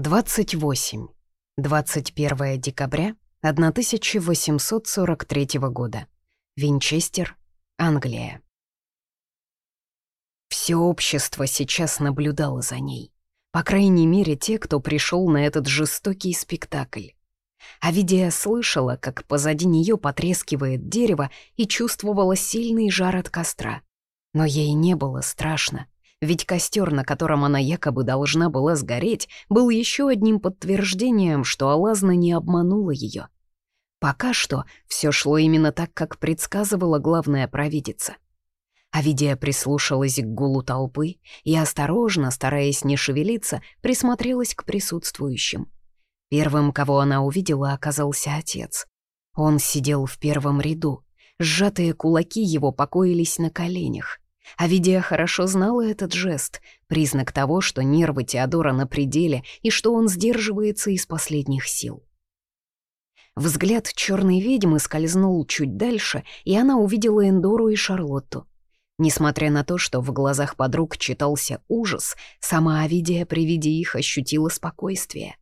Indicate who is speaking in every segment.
Speaker 1: 28. 21 декабря 1843 года. Винчестер, Англия. Все общество сейчас наблюдало за ней. По крайней мере, те, кто пришел на этот жестокий спектакль. Авидия слышала, как позади нее потрескивает дерево и чувствовала сильный жар от костра. Но ей не было страшно, ведь костер, на котором она якобы должна была сгореть, был еще одним подтверждением, что Алазна не обманула ее. Пока что все шло именно так, как предсказывала главная провидица. Авидия прислушалась к гулу толпы и осторожно, стараясь не шевелиться, присмотрелась к присутствующим. Первым, кого она увидела, оказался отец. Он сидел в первом ряду. Сжатые кулаки его покоились на коленях. Авидия хорошо знала этот жест, признак того, что нервы Теодора на пределе и что он сдерживается из последних сил. Взгляд черной ведьмы скользнул чуть дальше, и она увидела Эндору и Шарлотту. Несмотря на то, что в глазах подруг читался ужас, сама Авидия при виде их ощутила спокойствие.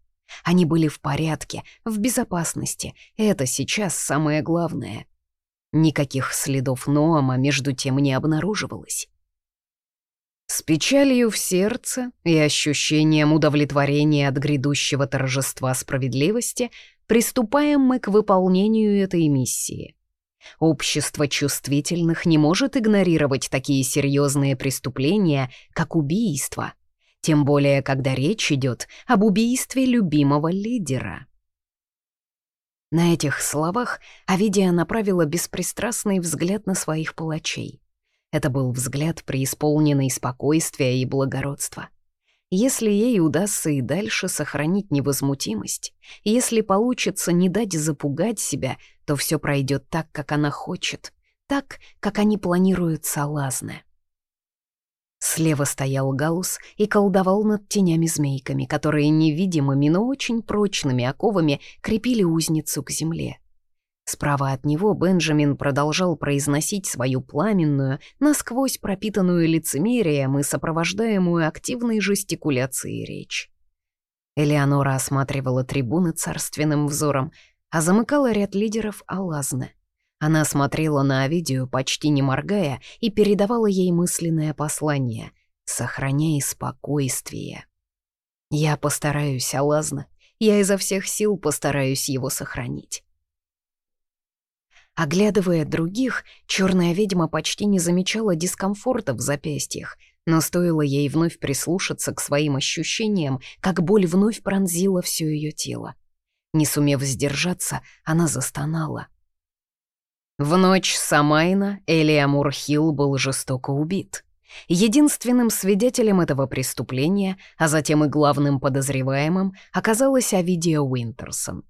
Speaker 1: Они были в порядке, в безопасности, это сейчас самое главное — Никаких следов Ноама между тем не обнаруживалось. С печалью в сердце и ощущением удовлетворения от грядущего торжества справедливости приступаем мы к выполнению этой миссии. Общество чувствительных не может игнорировать такие серьезные преступления, как убийство, тем более когда речь идет об убийстве любимого лидера. На этих словах Авидия направила беспристрастный взгляд на своих палачей. Это был взгляд, преисполненный спокойствия и благородства. Если ей удастся и дальше сохранить невозмутимость, если получится не дать запугать себя, то все пройдет так, как она хочет, так, как они планируют соблазны. Слева стоял Галус и колдовал над тенями-змейками, которые невидимыми, но очень прочными оковами крепили узницу к земле. Справа от него Бенджамин продолжал произносить свою пламенную, насквозь пропитанную лицемерием и сопровождаемую активной жестикуляцией речь. Элеонора осматривала трибуны царственным взором, а замыкала ряд лидеров Алазны. Она смотрела на Овидию, почти не моргая, и передавала ей мысленное послание «Сохраняй спокойствие». «Я постараюсь, Алазна. Я изо всех сил постараюсь его сохранить». Оглядывая других, черная ведьма почти не замечала дискомфорта в запястьях, но стоило ей вновь прислушаться к своим ощущениям, как боль вновь пронзила все ее тело. Не сумев сдержаться, она застонала — в ночь Самайна Элиамур Хилл был жестоко убит. Единственным свидетелем этого преступления, а затем и главным подозреваемым, оказалась Авидия Уинтерсон.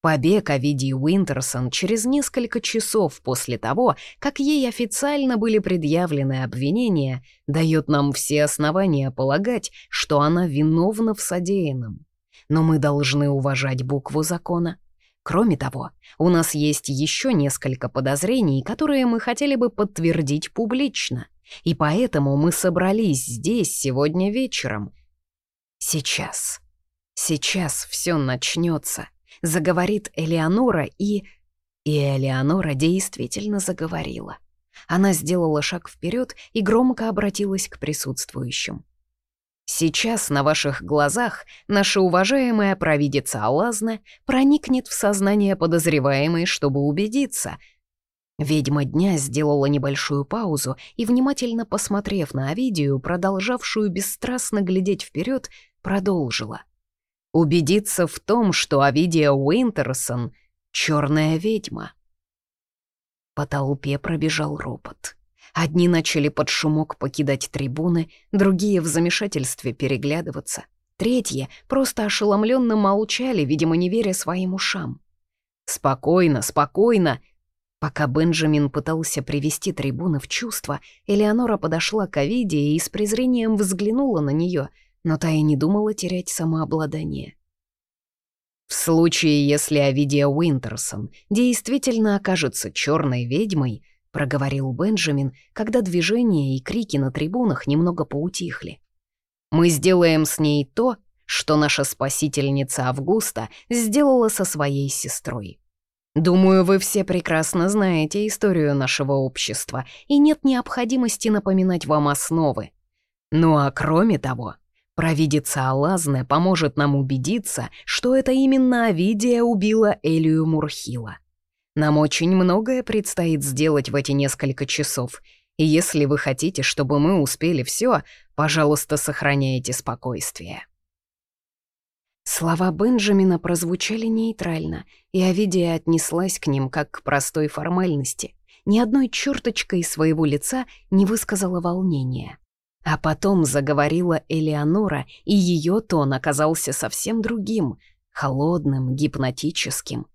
Speaker 1: Побег Авидии Уинтерсон через несколько часов после того, как ей официально были предъявлены обвинения, дает нам все основания полагать, что она виновна в содеянном. Но мы должны уважать букву закона — Кроме того, у нас есть еще несколько подозрений, которые мы хотели бы подтвердить публично, и поэтому мы собрались здесь сегодня вечером. Сейчас. Сейчас все начнется, заговорит Элеонора и... И Элеонора действительно заговорила. Она сделала шаг вперед и громко обратилась к присутствующим. Сейчас на ваших глазах наша уважаемая провидица Алазна проникнет в сознание подозреваемой, чтобы убедиться. Ведьма дня сделала небольшую паузу и, внимательно посмотрев на Овидию, продолжавшую бесстрастно глядеть вперед, продолжила. Убедиться в том, что Овидия Уинтерсон — черная ведьма. По толпе пробежал ропот. Одни начали под шумок покидать трибуны, другие в замешательстве переглядываться. Третьи просто ошеломленно молчали, видимо, не веря своим ушам. «Спокойно, спокойно!» Пока Бенджамин пытался привести трибуны в чувство, Элеонора подошла к Овидии и с презрением взглянула на нее, но та и не думала терять самообладание. В случае, если Овидия Уинтерсон действительно окажется черной ведьмой, проговорил Бенджамин, когда движения и крики на трибунах немного поутихли. «Мы сделаем с ней то, что наша спасительница Августа сделала со своей сестрой. Думаю, вы все прекрасно знаете историю нашего общества, и нет необходимости напоминать вам основы. Ну а кроме того, провидица Алазне поможет нам убедиться, что это именно Авидия убила Элию Мурхила. Нам очень многое предстоит сделать в эти несколько часов, и если вы хотите, чтобы мы успели все, пожалуйста, сохраняйте спокойствие. Слова Бенджамина прозвучали нейтрально, и Авидия отнеслась к ним как к простой формальности. Ни одной черточкой своего лица не высказала волнения. А потом заговорила Элеонора, и ее тон оказался совсем другим, холодным, гипнотическим.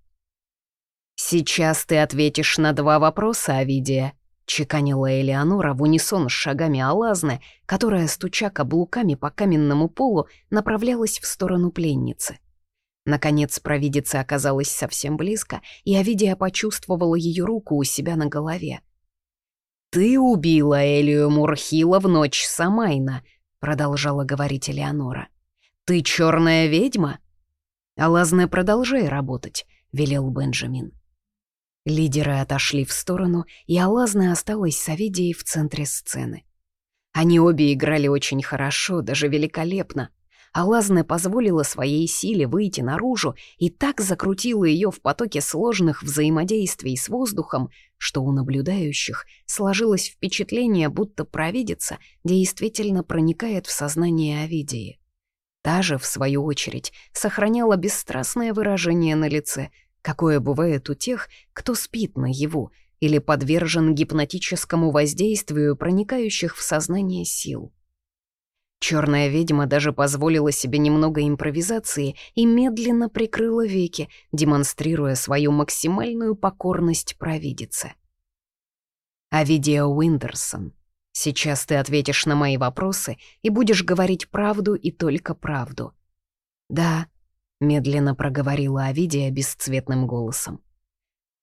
Speaker 1: «Сейчас ты ответишь на два вопроса, Авидия», чеканила Элеонора в унисон с шагами Алазны, которая, стуча каблуками по каменному полу, направлялась в сторону пленницы. Наконец провидица оказалась совсем близко, и Авидия почувствовала ее руку у себя на голове. «Ты убила Элию Мурхила в ночь Самайна», — продолжала говорить Элеонора. «Ты черная ведьма?» «Алазне, продолжай работать», — велел Бенджамин. Лидеры отошли в сторону, и Алазна осталась с Авидией в центре сцены. Они обе играли очень хорошо, даже великолепно. Алазна позволила своей силе выйти наружу и так закрутила ее в потоке сложных взаимодействий с воздухом, что у наблюдающих сложилось впечатление, будто провидица действительно проникает в сознание Авидии. Та же, в свою очередь, сохраняла бесстрастное выражение на лице — какое бывает у тех, кто спит наяву или подвержен гипнотическому воздействию проникающих в сознание сил. Черная ведьма даже позволила себе немного импровизации и медленно прикрыла веки, демонстрируя свою максимальную покорность провидице. Авидия Уиндерсон, сейчас ты ответишь на мои вопросы и будешь говорить правду и только правду. Да, медленно проговорила Авидия бесцветным голосом.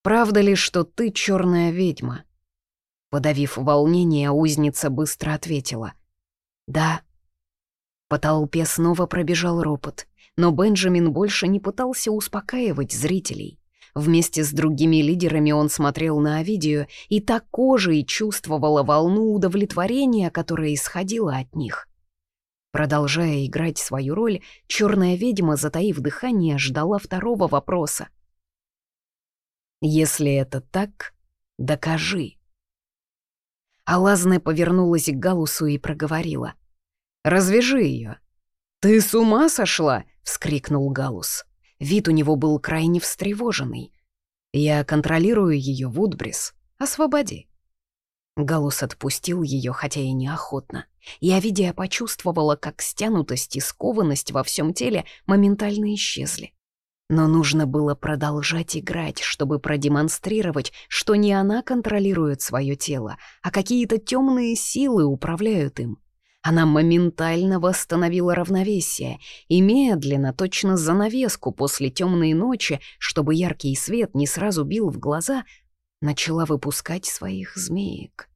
Speaker 1: «Правда ли, что ты черная ведьма?» Подавив волнение, узница быстро ответила. «Да». По толпе снова пробежал ропот, но Бенджамин больше не пытался успокаивать зрителей. Вместе с другими лидерами он смотрел на Авидию и так кожей чувствовала волну удовлетворения, которая исходила от них. Продолжая играть свою роль, черная ведьма, затаив дыхание, ждала второго вопроса. «Если это так, докажи». Алазне повернулась к Галусу и проговорила. «Развяжи ее». «Ты с ума сошла?» — вскрикнул Галус. Вид у него был крайне встревоженный. «Я контролирую ее, Вудбрис. Освободи». Галус отпустил ее, хотя и неохотно. Я, видя, почувствовала, как стянутость и скованность во всем теле моментально исчезли. Но нужно было продолжать играть, чтобы продемонстрировать, что не она контролирует свое тело, а какие-то темные силы управляют им. Она моментально восстановила равновесие и медленно, точно занавеску после темной ночи, чтобы яркий свет не сразу бил в глаза, начала выпускать своих змеек.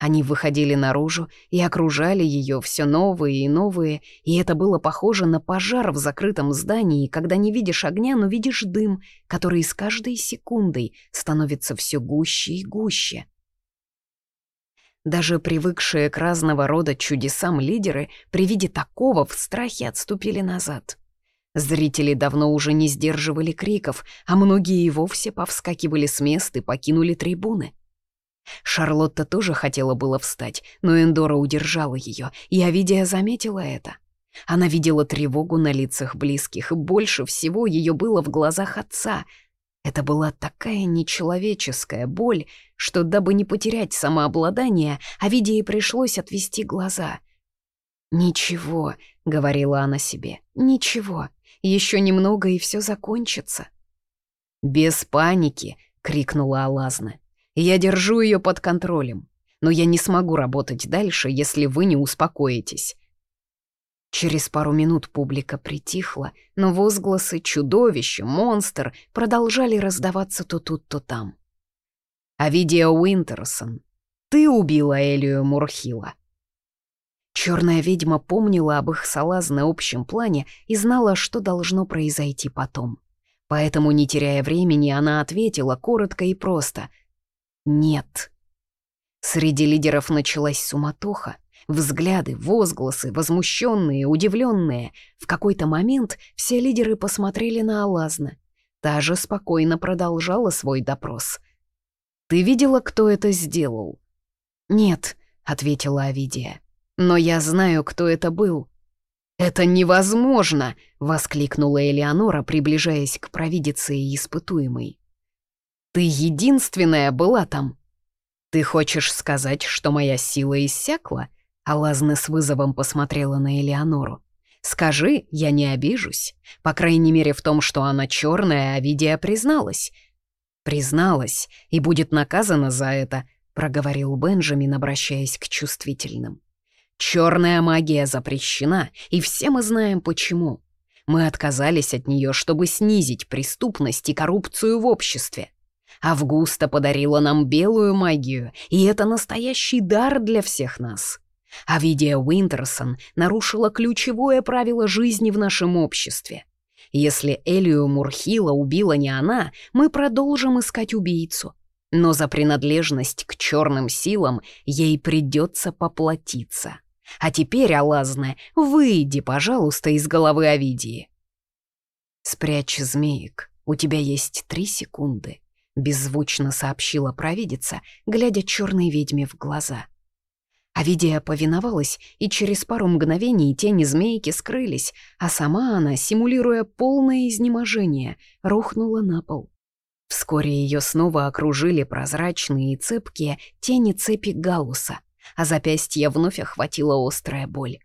Speaker 1: Они выходили наружу и окружали ее все новые и новые, и это было похоже на пожар в закрытом здании, когда не видишь огня, но видишь дым, который с каждой секундой становится все гуще и гуще. Даже привыкшие к разного рода чудесам лидеры при виде такого в страхе отступили назад. Зрители давно уже не сдерживали криков, а многие и вовсе повскакивали с мест и покинули трибуны. Шарлотта тоже хотела было встать, но Эндора удержала ее, и Авидия заметила это. Она видела тревогу на лицах близких, и больше всего ее было в глазах отца. Это была такая нечеловеческая боль, что, дабы не потерять самообладание, Авидии пришлось отвести глаза. «Ничего», — говорила она себе, — «ничего, еще немного, и все закончится». «Без паники!» — крикнула Алазна. Я держу ее под контролем, но я не смогу работать дальше, если вы не успокоитесь». Через пару минут публика притихла, но возгласы «чудовище», «монстр» продолжали раздаваться то тут, то там. «Авидия Уинтерсон, ты убила Элию Мурхила». Черная ведьма помнила об их салаз на общем плане и знала, что должно произойти потом. Поэтому, не теряя времени, она ответила коротко и просто «Нет». Среди лидеров началась суматоха. Взгляды, возгласы, возмущенные, удивленные. В какой-то момент все лидеры посмотрели на Алазна. Та же спокойно продолжала свой допрос. «Ты видела, кто это сделал?» «Нет», — ответила Авидия. «Но я знаю, кто это был». «Это невозможно!» — воскликнула Элеонора, приближаясь к провидице и испытуемой. «Ты единственная была там!» «Ты хочешь сказать, что моя сила иссякла?» Алазна с вызовом посмотрела на Элеонору. «Скажи, я не обижусь. По крайней мере, в том, что она черная, Авидия призналась». «Призналась и будет наказана за это», — проговорил Бенджамин, обращаясь к чувствительным. «Черная магия запрещена, и все мы знаем почему. Мы отказались от нее, чтобы снизить преступность и коррупцию в обществе. Августа подарила нам белую магию, и это настоящий дар для всех нас. А Видия Уинтерсон нарушила ключевое правило жизни в нашем обществе. Если Элию Мурхила убила не она, мы продолжим искать убийцу. Но за принадлежность к черным силам ей придется поплатиться. А теперь, Алазне, выйди, пожалуйста, из головы Овидии. «Спрячь змеек, у тебя есть три секунды», — беззвучно сообщила провидица, глядя черной ведьме в глаза. Авидия повиновалась, и через пару мгновений тени змейки скрылись, а сама она, симулируя полное изнеможение, рухнула на пол. Вскоре ее снова окружили прозрачные и цепкие тени цепи галуса, а запястье вновь охватила острая боль.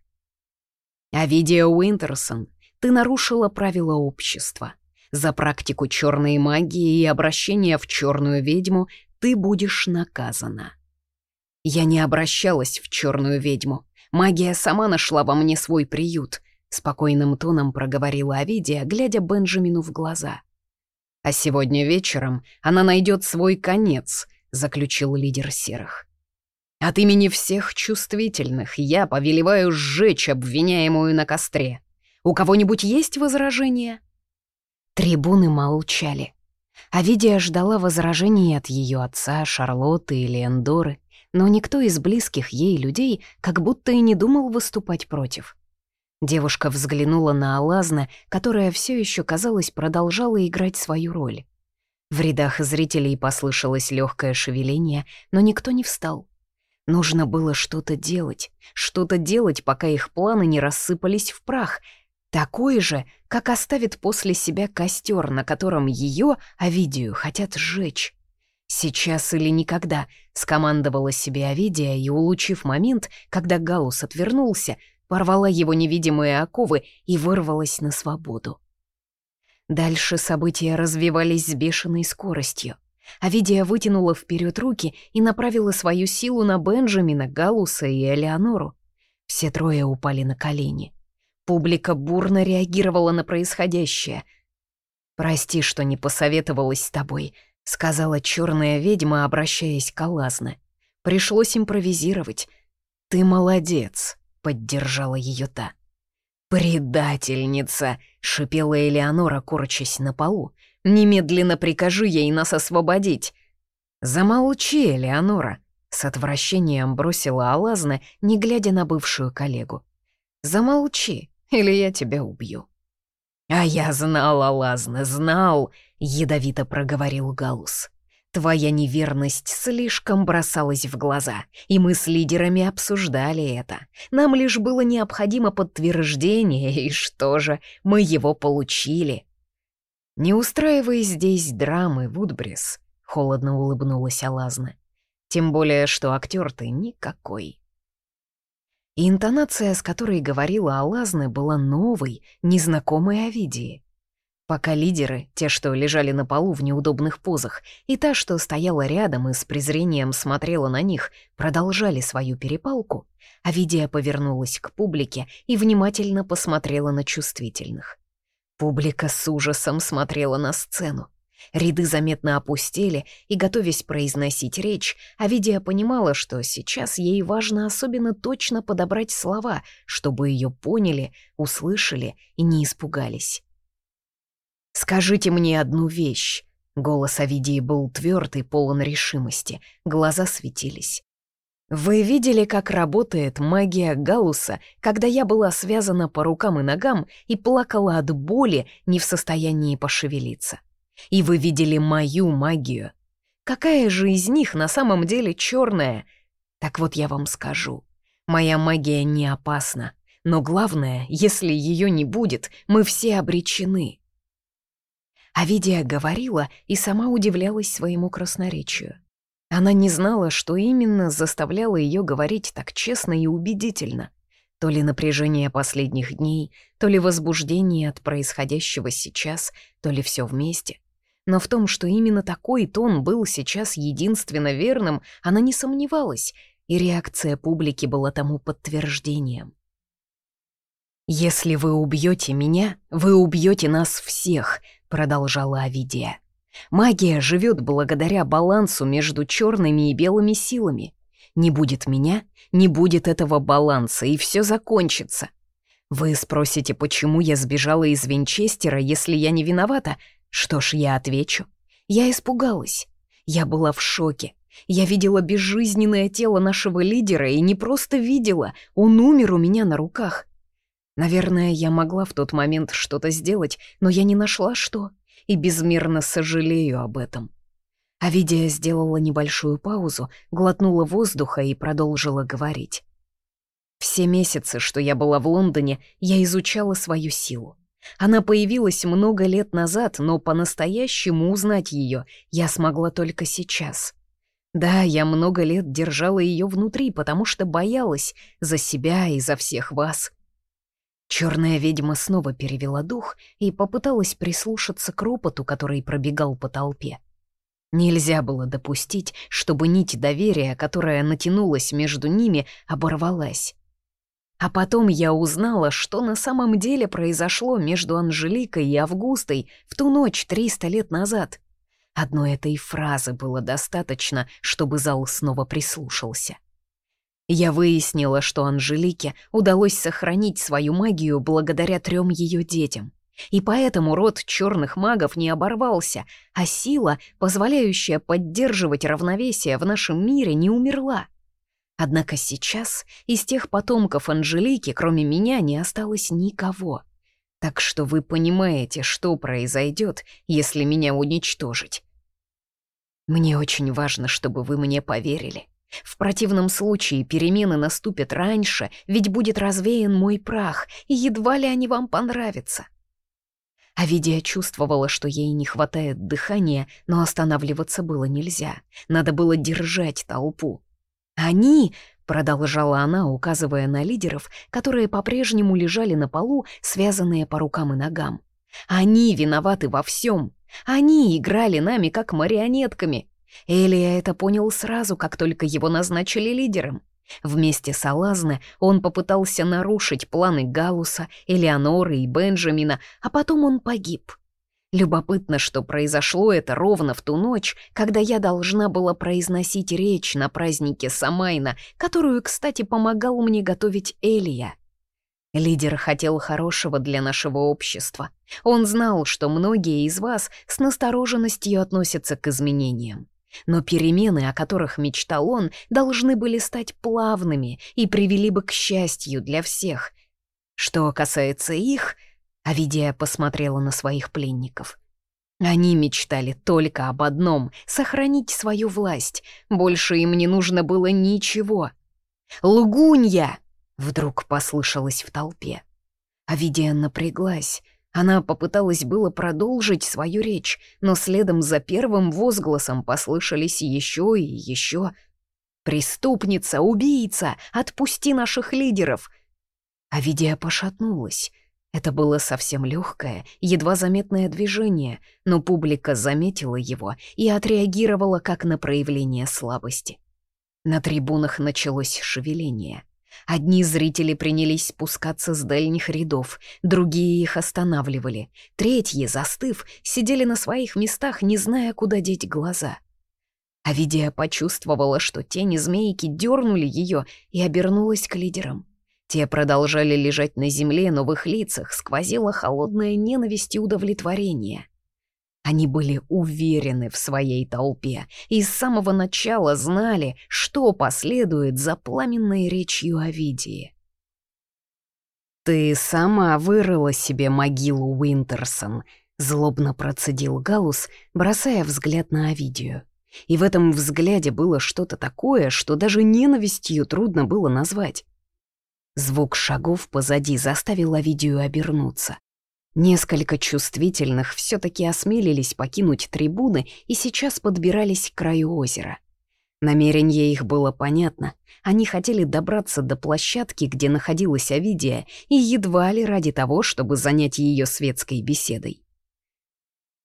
Speaker 1: «Авидия Уинтерсон, ты нарушила правила общества. За практику черной магии и обращение в черную ведьму ты будешь наказана». Я не обращалась в черную ведьму. Магия сама нашла во мне свой приют, спокойным тоном проговорила Авидия, глядя Бенджамину в глаза. А сегодня вечером она найдет свой конец, заключил лидер серых. От имени всех чувствительных я повелеваю сжечь обвиняемую на костре. У кого-нибудь есть возражения? Трибуны молчали. Авидия ждала возражений от ее отца, Шарлотты или Эндоры но никто из близких ей людей как будто и не думал выступать против. Девушка взглянула на Алазна, которая все еще, казалось, продолжала играть свою роль. В рядах зрителей послышалось легкое шевеление, но никто не встал. Нужно было что-то делать, что-то делать, пока их планы не рассыпались в прах, такой же, как оставит после себя костер, на котором ее, Овидию, хотят сжечь. «Сейчас или никогда», — скомандовала себе Овидия и, улучив момент, когда Галус отвернулся, порвала его невидимые оковы и вырвалась на свободу. Дальше события развивались с бешеной скоростью. Авидия вытянула вперед руки и направила свою силу на Бенджамина, Галуса и Элеонору. Все трое упали на колени. Публика бурно реагировала на происходящее. «Прости, что не посоветовалась с тобой», — сказала черная ведьма, обращаясь к Алазне. «Пришлось импровизировать. Ты молодец», — поддержала ее та. «Предательница!» — шипела Элеонора, корчась на полу. «Немедленно прикажи ей нас освободить!» «Замолчи, Элеонора!» — с отвращением бросила Алазна, не глядя на бывшую коллегу. «Замолчи, или я тебя убью!» «А я знал, Алазна, знал!» — ядовито проговорил Галус. «Твоя неверность слишком бросалась в глаза, и мы с лидерами обсуждали это. Нам лишь было необходимо подтверждение, и что же, мы его получили». «Не устраивай здесь драмы, Вудбрис», — холодно улыбнулась Алазна. «Тем более, что актер ты никакой». И интонация, с которой говорила Алазны, была новой, незнакомой Овидии. Пока лидеры, те, что лежали на полу в неудобных позах, и та, что стояла рядом и с презрением смотрела на них, продолжали свою перепалку, Овидия повернулась к публике и внимательно посмотрела на чувствительных. Публика с ужасом смотрела на сцену. Ряды заметно опустели, и, готовясь произносить речь, Авидия понимала, что сейчас ей важно особенно точно подобрать слова, чтобы ее поняли, услышали и не испугались. «Скажите мне одну вещь». Голос Авидии был твердый, полон решимости, глаза светились. «Вы видели, как работает магия Галуса, когда я была связана по рукам и ногам и плакала от боли, не в состоянии пошевелиться? И вы видели мою магию. Какая же из них на самом деле черная? Так вот я вам скажу. Моя магия не опасна. Но главное, если ее не будет, мы все обречены. Авидия говорила и сама удивлялась своему красноречию. Она не знала, что именно заставляло ее говорить так честно и убедительно. То ли напряжение последних дней, то ли возбуждение от происходящего сейчас, то ли все вместе. Но в том, что именно такой тон был сейчас единственно верным, она не сомневалась, и реакция публики была тому подтверждением. «Если вы убьете меня, вы убьете нас всех», — продолжала Авидия. «Магия живет благодаря балансу между черными и белыми силами. Не будет меня, не будет этого баланса, и все закончится. Вы спросите, почему я сбежала из Винчестера, если я не виновата, что ж, я отвечу. Я испугалась. Я была в шоке. Я видела безжизненное тело нашего лидера и не просто видела, он умер у меня на руках. Наверное, я могла в тот момент что-то сделать, но я не нашла что, и безмерно сожалею об этом. Авидия сделала небольшую паузу, глотнула воздуха и продолжила говорить. Все месяцы, что я была в Лондоне, я изучала свою силу. Она появилась много лет назад, но по-настоящему узнать ее я смогла только сейчас. Да, я много лет держала ее внутри, потому что боялась за себя и за всех вас. Черная ведьма снова перевела дух и попыталась прислушаться к ропоту, который пробегал по толпе. Нельзя было допустить, чтобы нить доверия, которая натянулась между ними, оборвалась. А потом я узнала, что на самом деле произошло между Анжеликой и Августой в ту ночь 300 лет назад. Одной этой фразы было достаточно, чтобы зал снова прислушался. Я выяснила, что Анжелике удалось сохранить свою магию благодаря трем ее детям. И поэтому род черных магов не оборвался, а сила, позволяющая поддерживать равновесие в нашем мире, не умерла. Однако сейчас из тех потомков Анжелики, кроме меня, не осталось никого. Так что вы понимаете, что произойдет, если меня уничтожить. Мне очень важно, чтобы вы мне поверили. В противном случае перемены наступят раньше, ведь будет развеян мой прах, и едва ли они вам понравятся. Авидия чувствовала, что ей не хватает дыхания, но останавливаться было нельзя. Надо было держать толпу. «Они!» — продолжала она, указывая на лидеров, которые по-прежнему лежали на полу, связанные по рукам и ногам. «Они виноваты во всем. Они играли нами как марионетками. Элия это понял сразу, как только его назначили лидером. Вместе с Алазне он попытался нарушить планы Галуса, Элеоноры и Бенджамина, а потом он погиб. Любопытно, что произошло это ровно в ту ночь, когда я должна была произносить речь на празднике Самайна, которую, кстати, помогал мне готовить Элия. Лидер хотел хорошего для нашего общества. Он знал, что многие из вас с настороженностью относятся к изменениям. Но перемены, о которых мечтал он, должны были стать плавными и привели бы к счастью для всех. Что касается их, Авидия посмотрела на своих пленников. Они мечтали только об одном — сохранить свою власть. Больше им не нужно было ничего. «Лгунья!» — вдруг послышалось в толпе. Авидия напряглась. Она попыталась было продолжить свою речь, но следом за первым возгласом послышались еще и еще. «Преступница! Убийца! Отпусти наших лидеров!» Авидия пошатнулась. Это было совсем легкое, едва заметное движение, но публика заметила его и отреагировала как на проявление слабости. На трибунах началось шевеление. Одни зрители принялись спускаться с дальних рядов, другие их останавливали, третьи, застыв, сидели на своих местах, не зная, куда деть глаза. Авидия почувствовала, что тени змейки дернули ее и обернулась к лидерам. Те продолжали лежать на земле, но в их лицах сквозила холодная ненависть и удовлетворение. Они были уверены в своей толпе и с самого начала знали, что последует за пламенной речью Овидии. «Ты сама вырыла себе могилу, Уинтерсон», — злобно процедил Галус, бросая взгляд на Овидию. И в этом взгляде было что-то такое, что даже ненавистью трудно было назвать. Звук шагов позади заставил Овидию обернуться. Несколько чувствительных все таки осмелились покинуть трибуны и сейчас подбирались к краю озера. Намерение их было понятно. Они хотели добраться до площадки, где находилась Овидия, и едва ли ради того, чтобы занять ее светской беседой.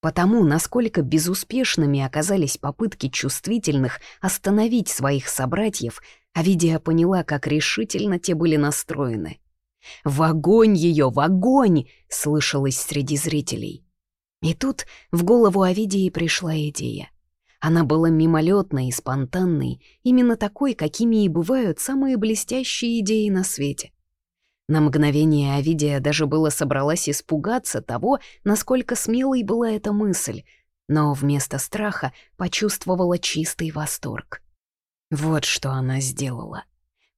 Speaker 1: Потому, насколько безуспешными оказались попытки чувствительных остановить своих собратьев, Овидия поняла, как решительно те были настроены. «В огонь ее, в огонь!» — слышалось среди зрителей. И тут в голову Овидии пришла идея. Она была мимолетной и спонтанной, именно такой, какими и бывают самые блестящие идеи на свете. На мгновение Овидия даже было собралась испугаться того, насколько смелой была эта мысль, но вместо страха почувствовала чистый восторг. Вот что она сделала.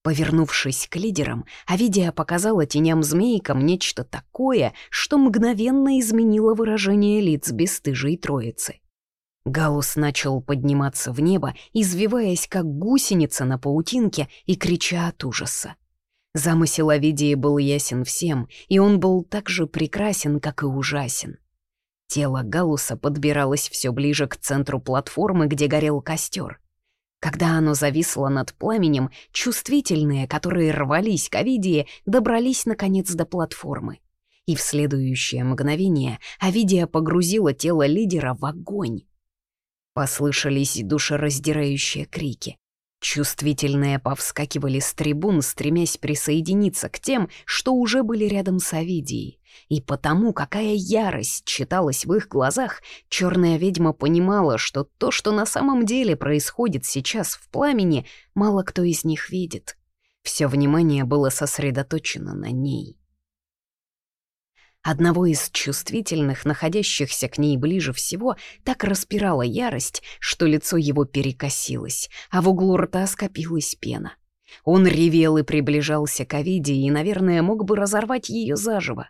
Speaker 1: Повернувшись к лидерам, Авидия показала теням-змейкам нечто такое, что мгновенно изменило выражение лиц бесстыжей троицы. Галус начал подниматься в небо, извиваясь как гусеница на паутинке и крича от ужаса. Замысел Овидии был ясен всем, и он был так же прекрасен, как и ужасен. Тело Галуса подбиралось все ближе к центру платформы, где горел костер. Когда оно зависло над пламенем, чувствительные, которые рвались к Овидии, добрались наконец до платформы. И в следующее мгновение Овидия погрузила тело лидера в огонь. Послышались душераздирающие крики. Чувствительные повскакивали с трибун, стремясь присоединиться к тем, что уже были рядом с Овидией. И потому, какая ярость читалась в их глазах, черная ведьма понимала, что то, что на самом деле происходит сейчас в пламени, мало кто из них видит. Все внимание было сосредоточено на ней. Одного из чувствительных, находящихся к ней ближе всего, так распирала ярость, что лицо его перекосилось, а в углу рта скопилась пена. Он ревел и приближался к Овиде и, наверное, мог бы разорвать ее заживо.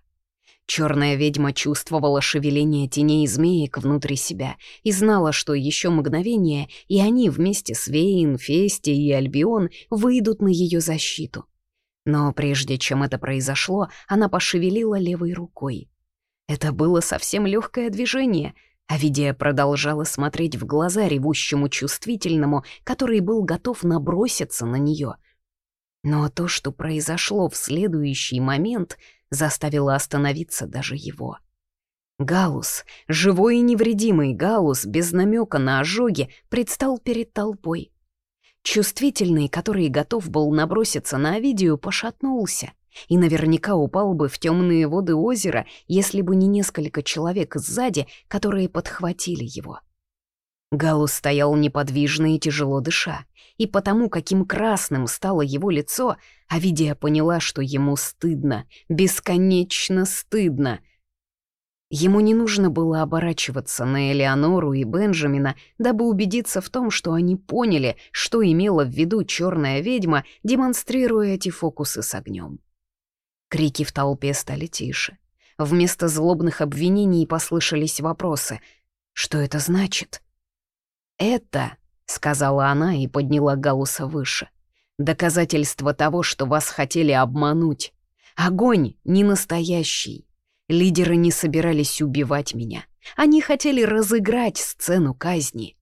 Speaker 1: Черная ведьма чувствовала шевеление теней змеек внутри себя и знала, что еще мгновение, и они вместе с Вейн, Фести и Альбион выйдут на ее защиту. Но прежде чем это произошло, она пошевелила левой рукой. Это было совсем легкое движение, а Видия продолжала смотреть в глаза ревущему чувствительному, который был готов наброситься на нее. Но то, что произошло в следующий момент, заставило остановиться даже его. Галус, живой и невредимый Галус, без намека на ожоги, предстал перед толпой. Чувствительный, который готов был наброситься на Овидию, пошатнулся и наверняка упал бы в темные воды озера, если бы не несколько человек сзади, которые подхватили его. Галус стоял неподвижно и тяжело дыша, и потому, каким красным стало его лицо, Авидия поняла, что ему стыдно, бесконечно стыдно — Ему не нужно было оборачиваться на Элеонору и Бенджамина, дабы убедиться в том, что они поняли, что имела в виду черная ведьма, демонстрируя эти фокусы с огнем. Крики в толпе стали тише. Вместо злобных обвинений послышались вопросы. «Что это значит?» «Это», — сказала она и подняла Галуса выше, — «доказательство того, что вас хотели обмануть. Огонь не настоящий». Лидеры не собирались убивать меня. Они хотели разыграть сцену казни.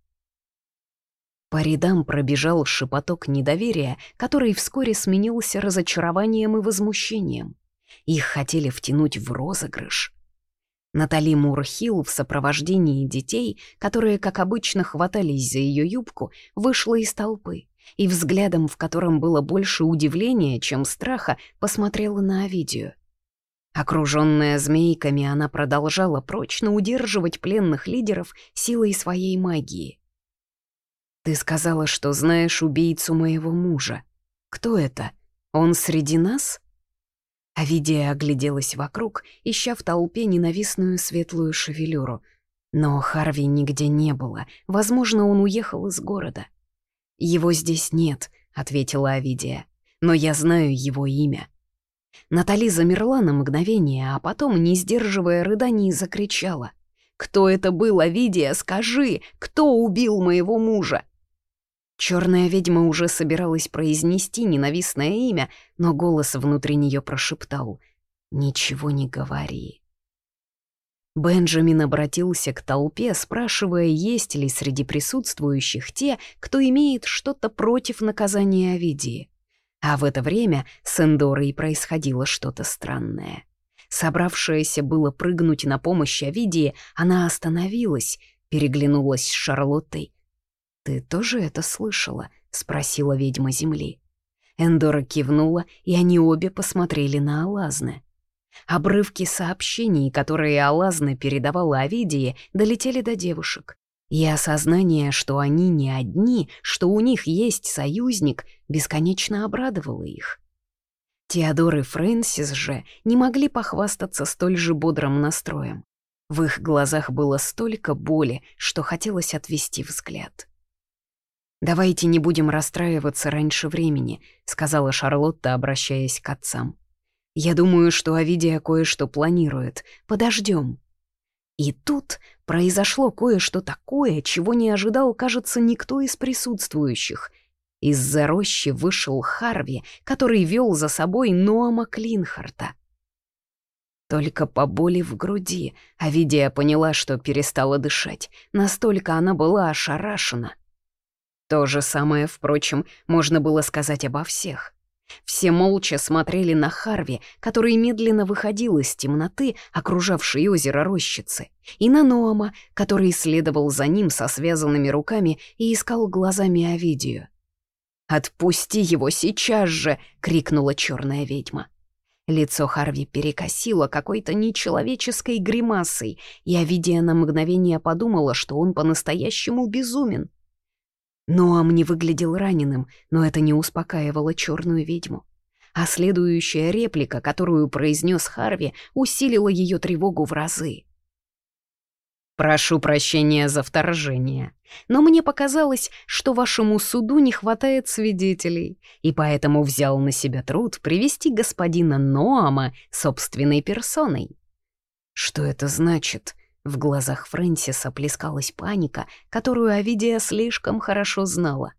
Speaker 1: По рядам пробежал шепоток недоверия, который вскоре сменился разочарованием и возмущением. Их хотели втянуть в розыгрыш. Натали Мурхилл в сопровождении детей, которые, как обычно, хватались за ее юбку, вышла из толпы и взглядом, в котором было больше удивления, чем страха, посмотрела на Овидию. Окруженная змейками, она продолжала прочно удерживать пленных лидеров силой своей магии. «Ты сказала, что знаешь убийцу моего мужа. Кто это? Он среди нас?» Авидия огляделась вокруг, ища в толпе ненавистную светлую шевелюру. Но Харви нигде не было. Возможно, он уехал из города. «Его здесь нет», — ответила Авидия. «Но я знаю его имя». Натали замерла на мгновение, а потом, не сдерживая рыданий, закричала. «Кто это был, Авидия? Скажи! Кто убил моего мужа?» Черная ведьма уже собиралась произнести ненавистное имя, но голос внутри нее прошептал «Ничего не говори». Бенджамин обратился к толпе, спрашивая, есть ли среди присутствующих те, кто имеет что-то против наказания Овидии. А в это время с Эндорой происходило что-то странное. Собравшаяся было прыгнуть на помощь Овидии, она остановилась, переглянулась с Шарлоттой. «Ты тоже это слышала?» — спросила ведьма Земли. Эндора кивнула, и они обе посмотрели на Алазны. Обрывки сообщений, которые Алазна передавала Овидии, долетели до девушек. И осознание, что они не одни, что у них есть союзник, бесконечно обрадовало их. Теодор и Фрэнсис же не могли похвастаться столь же бодрым настроем. В их глазах было столько боли, что хотелось отвести взгляд. «Давайте не будем расстраиваться раньше времени», — сказала Шарлотта, обращаясь к отцам. «Я думаю, что Овидия кое-что планирует. Подождем. И тут произошло кое-что такое, чего не ожидал, кажется, никто из присутствующих. Из-за рощи вышел Харви, который вел за собой Ноама Клинхарта. Только по боли в груди Авидия поняла, что перестала дышать. Настолько она была ошарашена. То же самое, впрочем, можно было сказать обо всех. Все молча смотрели на Харви, который медленно выходил из темноты, окружавшей озеро рощицы, и на Ноама, который следовал за ним со связанными руками и искал глазами Овидию. «Отпусти его сейчас же!» — крикнула черная ведьма. Лицо Харви перекосило какой-то нечеловеческой гримасой, и Овидия на мгновение подумала, что он по-настоящему безумен. Ноам не выглядел раненым, но это не успокаивало черную ведьму. А следующая реплика, которую произнес Харви, усилила ее тревогу в разы. «Прошу прощения за вторжение, но мне показалось, что вашему суду не хватает свидетелей, и поэтому взял на себя труд привести господина Ноама собственной персоной». «Что это значит?» В глазах Фрэнсиса плескалась паника, которую Авидия слишком хорошо знала.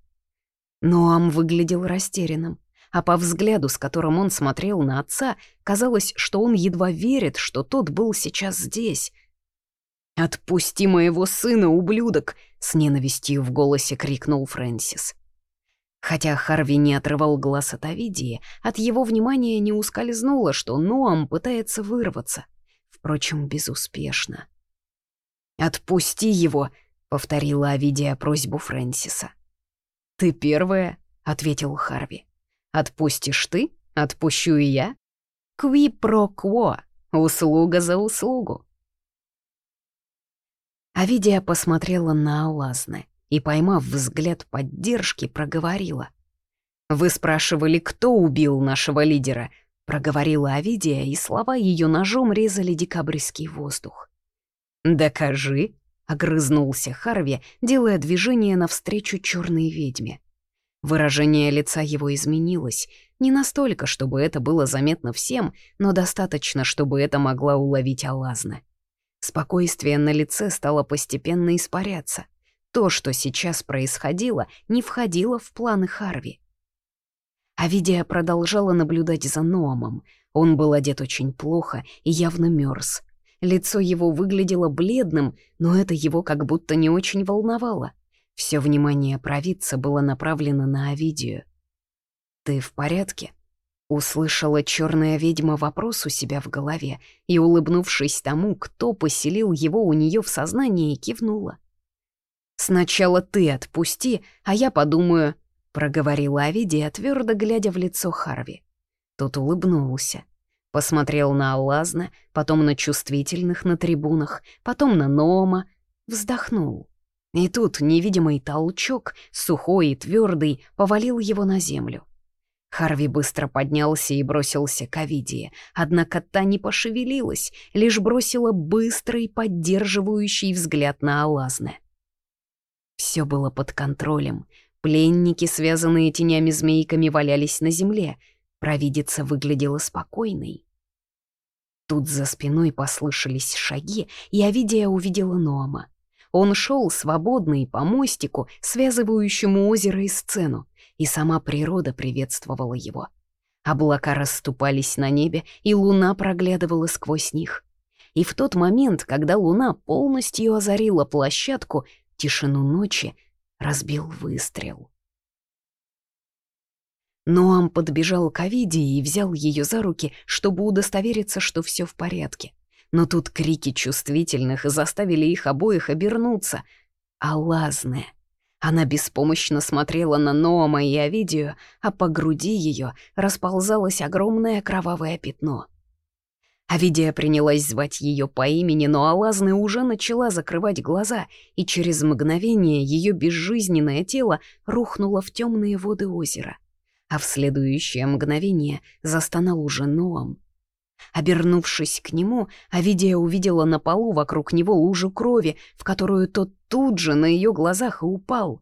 Speaker 1: Ноам выглядел растерянным, а по взгляду, с которым он смотрел на отца, казалось, что он едва верит, что тот был сейчас здесь. «Отпусти моего сына, ублюдок!» — с ненавистью в голосе крикнул Фрэнсис. Хотя Харви не отрывал глаз от Авидии, от его внимания не ускользнуло, что Ноам пытается вырваться. Впрочем, безуспешно. «Отпусти его», — повторила Авидия просьбу Фрэнсиса. «Ты первая», — ответил Харви. «Отпустишь ты, отпущу и я. Кви про кво, услуга за услугу». Авидия посмотрела на Алазны и, поймав взгляд поддержки, проговорила. «Вы спрашивали, кто убил нашего лидера?» — проговорила Авидия, и слова ее ножом резали декабрьский воздух. «Докажи», — огрызнулся Харви, делая движение навстречу черной ведьме. Выражение лица его изменилось, не настолько, чтобы это было заметно всем, но достаточно, чтобы это могла уловить Алазна. Спокойствие на лице стало постепенно испаряться. То, что сейчас происходило, не входило в планы Харви. Авидия продолжала наблюдать за Ноамом. Он был одет очень плохо и явно мерз. Лицо его выглядело бледным, но это его как будто не очень волновало. Все внимание провидца было направлено на Овидию. «Ты в порядке?» Услышала черная ведьма вопрос у себя в голове и, улыбнувшись тому, кто поселил его у нее в сознании, кивнула. «Сначала ты отпусти, а я подумаю...» — проговорила Авидия, твердо глядя в лицо Харви. Тот улыбнулся. Посмотрел на Аллазна, потом на чувствительных на трибунах, потом на Нома, вздохнул. И тут невидимый толчок, сухой и твердый, повалил его на землю. Харви быстро поднялся и бросился к Авидии, однако та не пошевелилась, лишь бросила быстрый, поддерживающий взгляд на Алазне. Все было под контролем. Пленники, связанные тенями-змейками, валялись на земле. Провидица выглядела спокойной. Тут за спиной послышались шаги, и Авидия увидела Ноама. Он шел свободный по мостику, связывающему озеро и сцену, и сама природа приветствовала его. Облака расступались на небе, и луна проглядывала сквозь них. И в тот момент, когда луна полностью озарила площадку, тишину ночи разбил выстрел. Ноам подбежал к Авидии и взял ее за руки, чтобы удостовериться, что все в порядке. Но тут крики чувствительных заставили их обоих обернуться. Алазная. Она беспомощно смотрела на Ноама и Авидию, а по груди ее расползалось огромное кровавое пятно. Авидия принялась звать ее по имени, но Алазная уже начала закрывать глаза, и через мгновение ее безжизненное тело рухнуло в темные воды озера. А в следующее мгновение застонал уже Ноам. Обернувшись к нему, Авидия увидела на полу вокруг него лужу крови, в которую тот тут же на ее глазах и упал.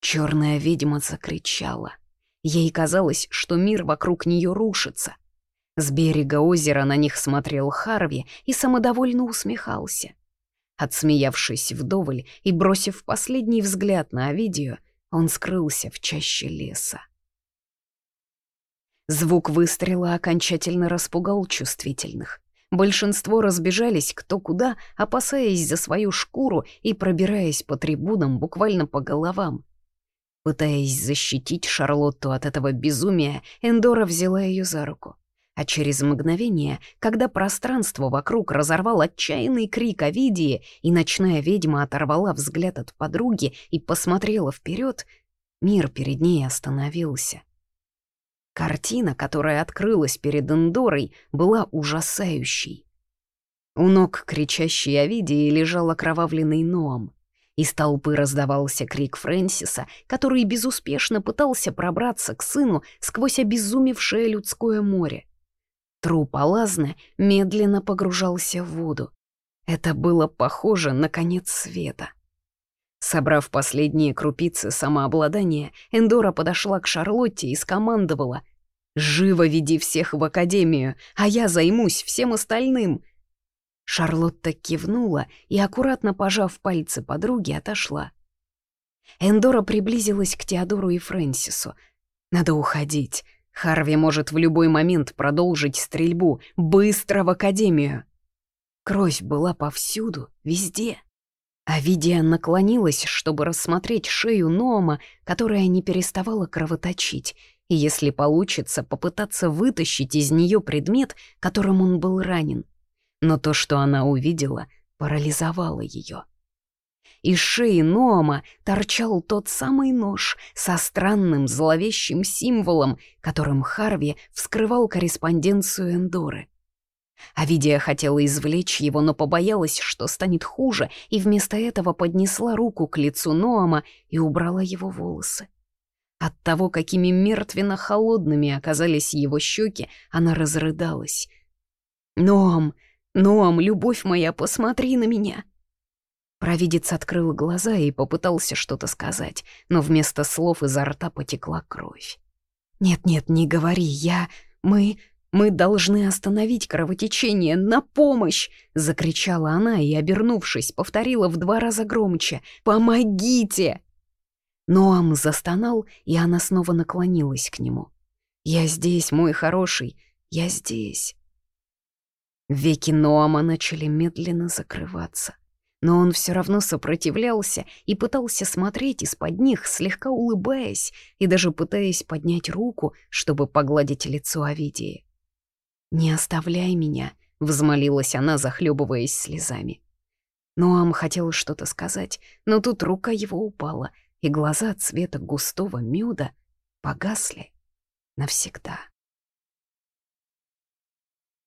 Speaker 1: Черная ведьма закричала. Ей казалось, что мир вокруг нее рушится. С берега озера на них смотрел Харви и самодовольно усмехался. Отсмеявшись вдоволь и бросив последний взгляд на Авидию, он скрылся в чаще леса. Звук выстрела окончательно распугал чувствительных. Большинство разбежались кто куда, опасаясь за свою шкуру и пробираясь по трибунам буквально по головам. Пытаясь защитить Шарлотту от этого безумия, Эндора взяла ее за руку. А через мгновение, когда пространство вокруг разорвал отчаянный крик Овидии, и ночная ведьма оторвала взгляд от подруги и посмотрела вперед, мир перед ней остановился. Картина, которая открылась перед Эндорой, была ужасающей. У ног кричащей Овидии лежал окровавленный Ноам. Из толпы раздавался крик Фрэнсиса, который безуспешно пытался пробраться к сыну сквозь обезумевшее людское море. Труп Алазны медленно погружался в воду. Это было похоже на конец света. Собрав последние крупицы самообладания, Эндора подошла к Шарлотте и скомандовала «Живо веди всех в академию, а я займусь всем остальным!» Шарлотта кивнула и, аккуратно пожав пальцы подруги, отошла. Эндора приблизилась к Теодору и Фрэнсису. «Надо уходить. Харви может в любой момент продолжить стрельбу. Быстро в академию!» Кровь была повсюду, везде. Авидия наклонилась, чтобы рассмотреть шею Нома, которая не переставала кровоточить, и, если получится, попытаться вытащить из нее предмет, которым он был ранен. Но то, что она увидела, парализовало ее. Из шеи Ноама торчал тот самый нож со странным зловещим символом, которым Харви вскрывал корреспонденцию Эндоры. Авидия хотела извлечь его, но побоялась, что станет хуже, и вместо этого поднесла руку к лицу Ноама и убрала его волосы. От того, какими мертвенно-холодными оказались его щеки, она разрыдалась. «Ноам, Ноам, любовь моя, посмотри на меня!» Провидец открыл глаза и попытался что-то сказать, но вместо слов изо рта потекла кровь. «Нет-нет, не говори, я... мы...» «Мы должны остановить кровотечение! На помощь!» — закричала она и, обернувшись, повторила в два раза громче. «Помогите!» Ноам застонал, и она снова наклонилась к нему. «Я здесь, мой хороший, я здесь». Веки Ноама начали медленно закрываться. Но он все равно сопротивлялся и пытался смотреть из-под них, слегка улыбаясь и даже пытаясь поднять руку, чтобы погладить лицо Овидии. «Не оставляй меня», — взмолилась она, захлебываясь слезами. Ноам хотел что-то сказать, но тут рука его упала, и глаза цвета густого меда погасли навсегда.